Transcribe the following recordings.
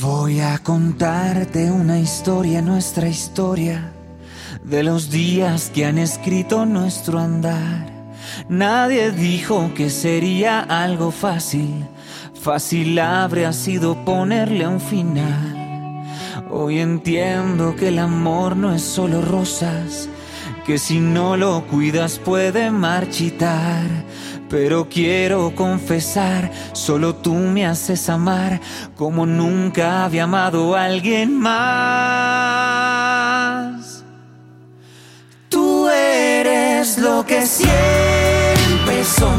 Voy a contarte una historia, nuestra historia, de los días que han escrito nuestro andar. Nadie dijo que sería algo fácil, fácil habría sido ponerle un final. Hoy entiendo que el amor no es solo rosas, que si no lo cuidas puede marchitar. Pero quiero confesar, solo tú me haces amar como nunca había amado a alguien más. Tú eres lo que siempre soñé.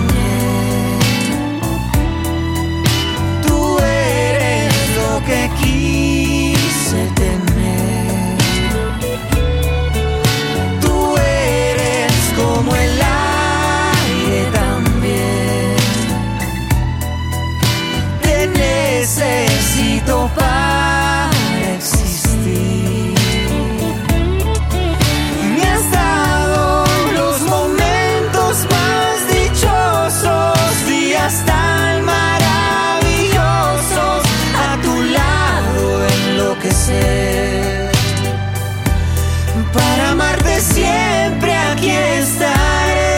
Enloquecer. Para amarte siempre aquí estaré.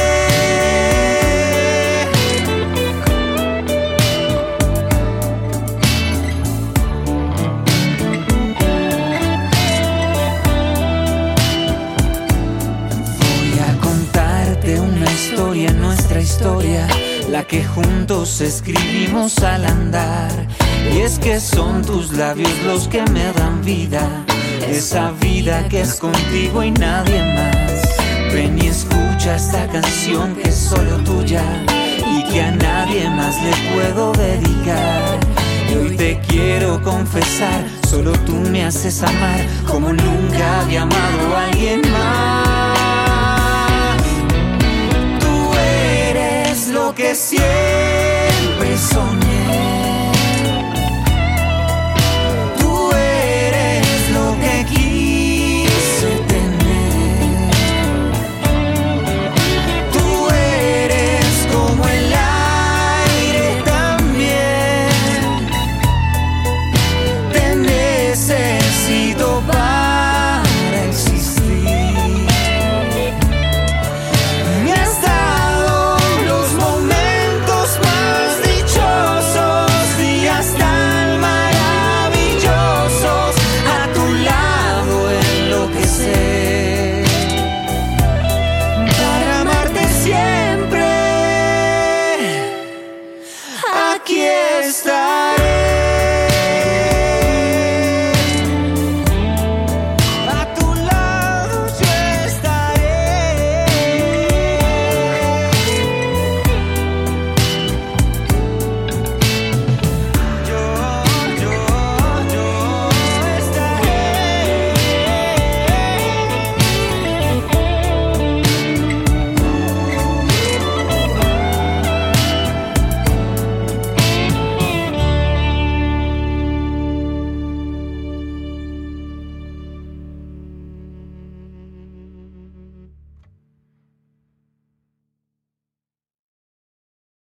Voy a contarte una historia, nuestra historia, la que juntos escribimos al andar. Y es que son tus labios los que me dan vida, esa vida que es contigo y nadie más. Ven y escucha esta canción que es solo tuya y que a nadie más le puedo dedicar. Y hoy te quiero confesar, solo tú me haces amar como nunca había amado a alguien más. Tú eres lo que siempre soñé.